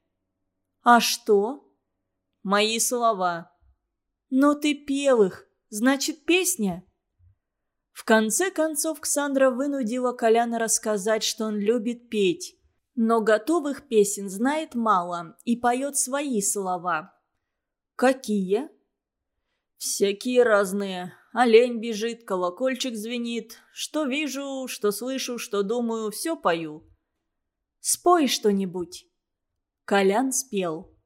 «А что?» «Мои слова». «Но ты пел их. Значит, песня?» В конце концов Ксандра вынудила Коляна рассказать, что он любит петь. Но готовых песен знает мало и поет свои слова. «Какие?» «Всякие разные. Олень бежит, колокольчик звенит. Что вижу, что слышу, что думаю, все пою». «Спой что-нибудь». Колян спел.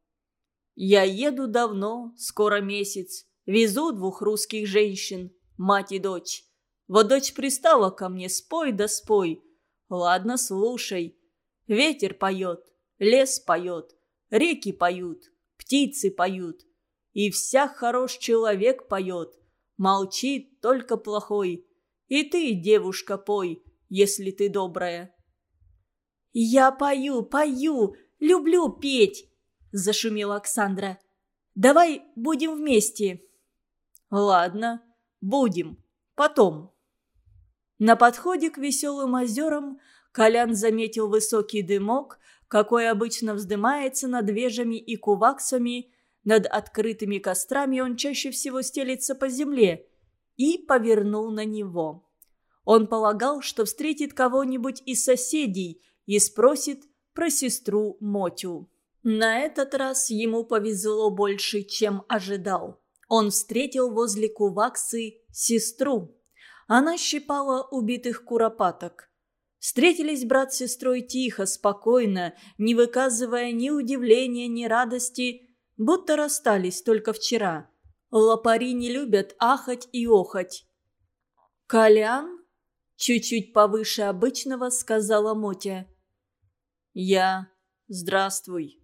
«Я еду давно, скоро месяц. Везу двух русских женщин, мать и дочь. Вот дочь пристала ко мне, спой да спой. Ладно, слушай. Ветер поет, лес поет, реки поют, птицы поют. И вся хорош человек поет. Молчит только плохой. И ты, девушка, пой, если ты добрая. «Я пою, пою, люблю петь!» – зашумела Оксандра. Давай будем вместе». «Ладно, будем. Потом». На подходе к веселым озерам Колян заметил высокий дымок, какой обычно вздымается над вежами и куваксами, над открытыми кострами он чаще всего стелится по земле, и повернул на него. Он полагал, что встретит кого-нибудь из соседей и спросит про сестру Мотю. На этот раз ему повезло больше, чем ожидал. Он встретил возле Куваксы сестру. Она щипала убитых куропаток. Встретились брат с сестрой тихо, спокойно, не выказывая ни удивления, ни радости, будто расстались только вчера. Лопари не любят ахать и охать. «Колян?» – чуть-чуть повыше обычного сказала Мотя. «Я. Здравствуй».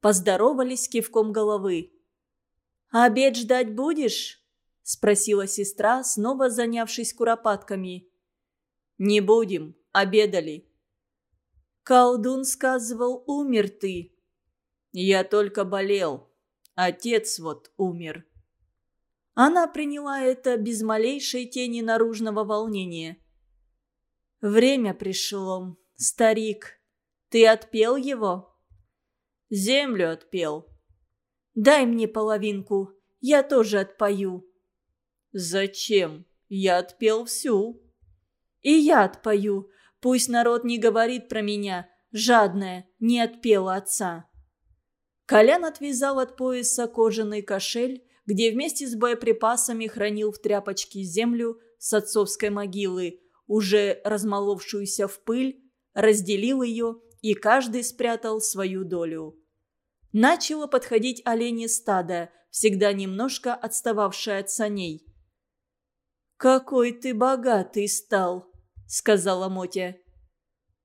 Поздоровались кивком головы. «Обед ждать будешь?» – спросила сестра, снова занявшись куропатками. «Не будем. Обедали». «Колдун сказывал, умер ты». «Я только болел. Отец вот умер». Она приняла это без малейшей тени наружного волнения. «Время пришло. Старик, ты отпел его?» «Землю отпел». «Дай мне половинку, я тоже отпою». «Зачем? Я отпел всю». «И я отпою. Пусть народ не говорит про меня. Жадная, не отпела отца». Колян отвязал от пояса кожаный кошель, где вместе с боеприпасами хранил в тряпочке землю с отцовской могилы, уже размоловшуюся в пыль, разделил ее, и каждый спрятал свою долю. Начало подходить оленье стадо, всегда немножко отстававшее от саней. «Какой ты богатый стал!» — сказала Мотя.